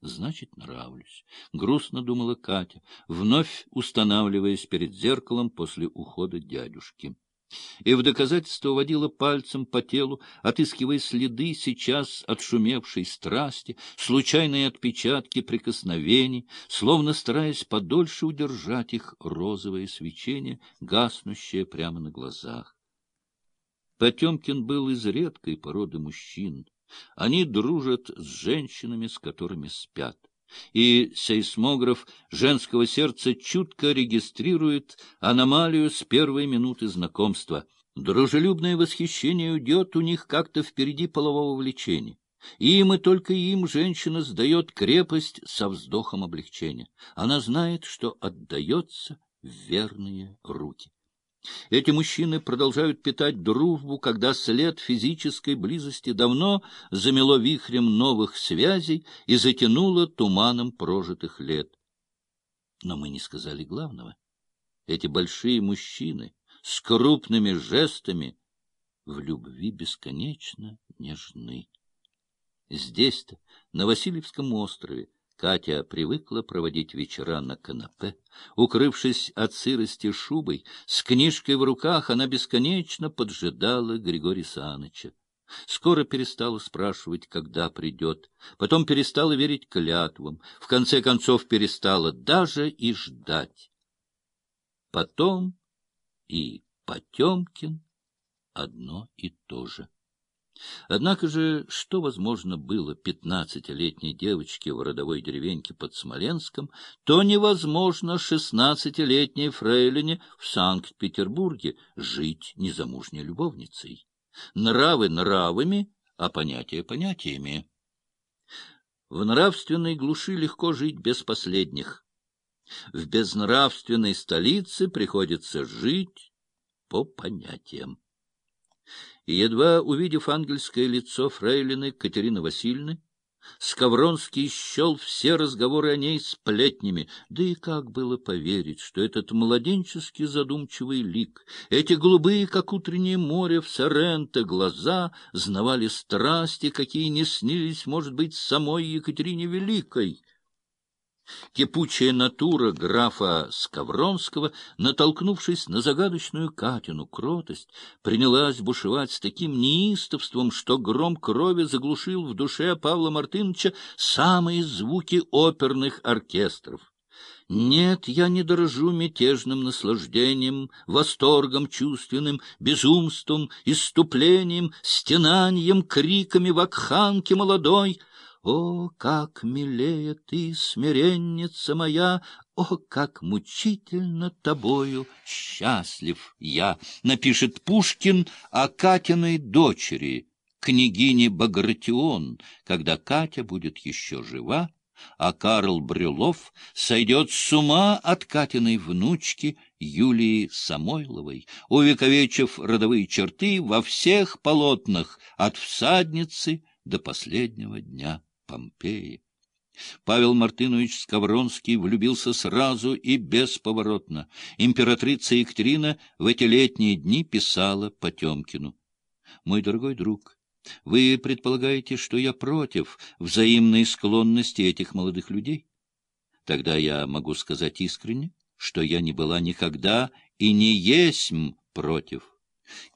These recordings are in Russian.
Значит, нравлюсь. Грустно думала Катя, вновь устанавливаясь перед зеркалом после ухода дядюшки. И в доказательство водила пальцем по телу, отыскивая следы сейчас отшумевшей страсти, случайные отпечатки прикосновений, словно стараясь подольше удержать их розовое свечение, гаснущее прямо на глазах. Потемкин был из редкой породы мужчин. Они дружат с женщинами, с которыми спят. И сейсмограф женского сердца чутко регистрирует аномалию с первой минуты знакомства. Дружелюбное восхищение уйдет у них как-то впереди полового влечения. Им и только им женщина сдает крепость со вздохом облегчения. Она знает, что отдается в верные руки. Эти мужчины продолжают питать дружбу, когда след физической близости давно замело вихрем новых связей и затянуло туманом прожитых лет. Но мы не сказали главного. Эти большие мужчины с крупными жестами в любви бесконечно нежны. Здесь-то, на Васильевском острове, Катя привыкла проводить вечера на канапе. Укрывшись от сырости шубой, с книжкой в руках она бесконечно поджидала Григория Саныча. Скоро перестала спрашивать, когда придет, потом перестала верить клятвам, в конце концов перестала даже и ждать. Потом и Потемкин одно и то же. Однако же, что возможно было пятнадцатилетней девочке в родовой деревеньке под Смоленском, то невозможно шестнадцатилетней фрейлине в Санкт-Петербурге жить незамужней любовницей. Нравы нравами, а понятия понятиями. В нравственной глуши легко жить без последних. В безнравственной столице приходится жить по понятиям и, едва увидев ангельское лицо фрейлины Катерины Васильевны, Скавронский счел все разговоры о ней сплетнями, да и как было поверить, что этот младенческий задумчивый лик, эти голубые, как утреннее море в Соренто, глаза знавали страсти, какие не снились, может быть, самой Екатерине Великой. Кипучая натура графа Скавронского, натолкнувшись на загадочную Катину кротость, принялась бушевать с таким неистовством, что гром крови заглушил в душе Павла Мартыновича самые звуки оперных оркестров. Нет, я не дорожу мятежным наслаждением, восторгом чувственным, безумством, иступлением, стенанием, криками вакханки молодой — о, как милее ты, смиренница моя! О, как мучительно тобою счастлив я! Напишет Пушкин о Катиной дочери, княгине Багратион, когда Катя будет еще жива, а Карл Брюлов сойдет с ума от Катиной внучки Юлии Самойловой, увековечив родовые черты во всех полотнах от всадницы до последнего дня. Помпеи. Павел Мартынович Скавронский влюбился сразу и бесповоротно. Императрица Екатерина в эти летние дни писала Потемкину. «Мой дорогой друг, вы предполагаете, что я против взаимной склонности этих молодых людей? Тогда я могу сказать искренне, что я не была никогда и не есмь против.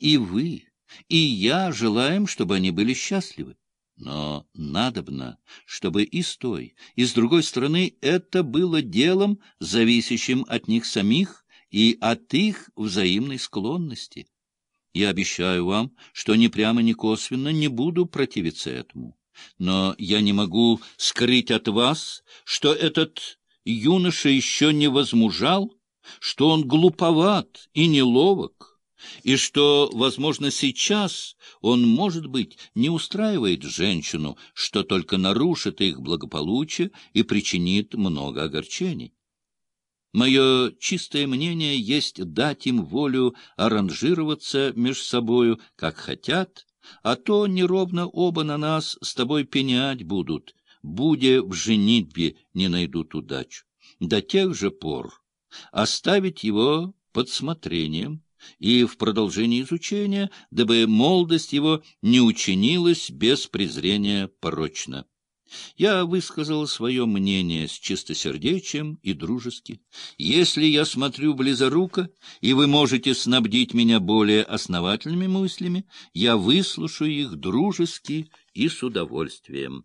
И вы, и я желаем, чтобы они были счастливы. Но надобно, чтобы и с той, и с другой стороны это было делом, зависящим от них самих и от их взаимной склонности. Я обещаю вам, что ни прямо, ни косвенно не буду противиться этому. Но я не могу скрыть от вас, что этот юноша еще не возмужал, что он глуповат и неловок, и что, возможно, сейчас он, может быть, не устраивает женщину, что только нарушит их благополучие и причинит много огорчений. Мое чистое мнение есть дать им волю аранжироваться между собою, как хотят, а то неровно оба на нас с тобой пенять будут, будя в женитьбе не найдут удачу. До тех же пор оставить его под смотрением, и в продолжении изучения, дабы молодость его не учинилась без презрения порочно. Я высказал свое мнение с чистосердечием и дружески. Если я смотрю близоруко, и вы можете снабдить меня более основательными мыслями, я выслушаю их дружески и с удовольствием.